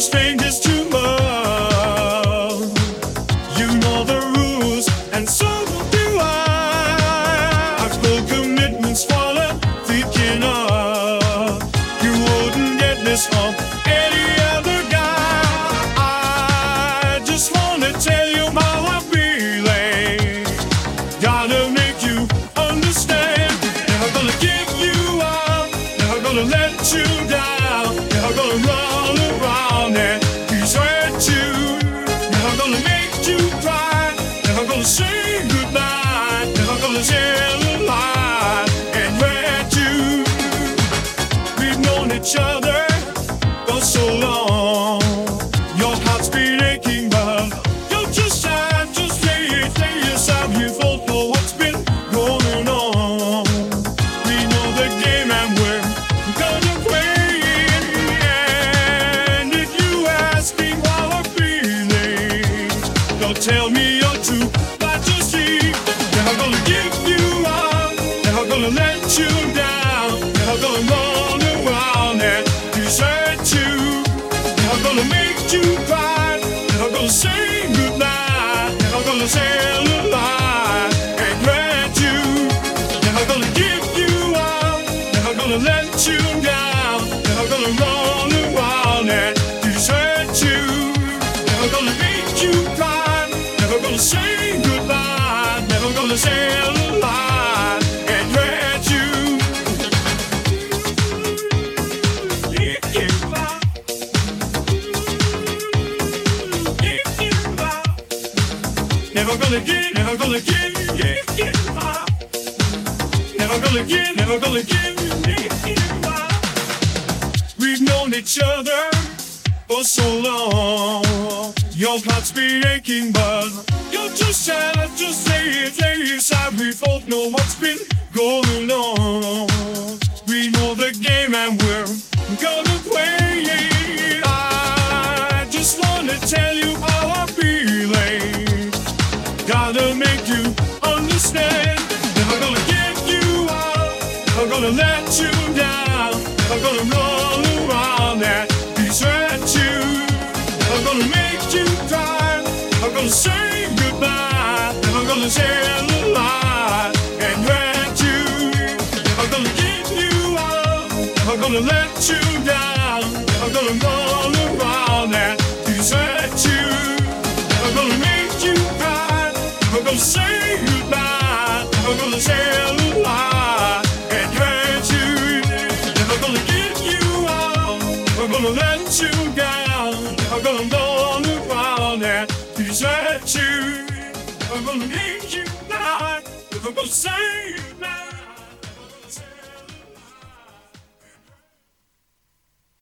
Strangers to love. You know the rules, and so do I. Commitments. You wouldn't get this any other say goodbye. Never gonna tell a lie and you. We've known each other for so long. Your heart's been aching, but you're just sad. Both know what's been going on. We know the game and we're gonna play. And if you ask me I'm feeling, don't tell me you down, and gonna run a while net, you've seen you, up, and I'm gonna let you down, and I'm gonna roll around and desert you. And gonna make you cry, never gonna say goodbye, never gonna tell a lie never gonna give, never gonna give, you are, never gonna give, never gonna give, you are. We've known each other for so long. Your heart's been aching, but you're just sad. Just say it, say it sad. We both know what's been going on. We know the game and we're gonna play understand. Never gonna give you up. Never gonna let you down. Never gonna run around and desert you. Never gonna make you cry. Never gonna say goodbye. Never gonna tell a lie and hurt you. Never gonna give you up. Never gonna let you down. Never gonna run around and desert you. Never make you cry. Never gonna say goodbye.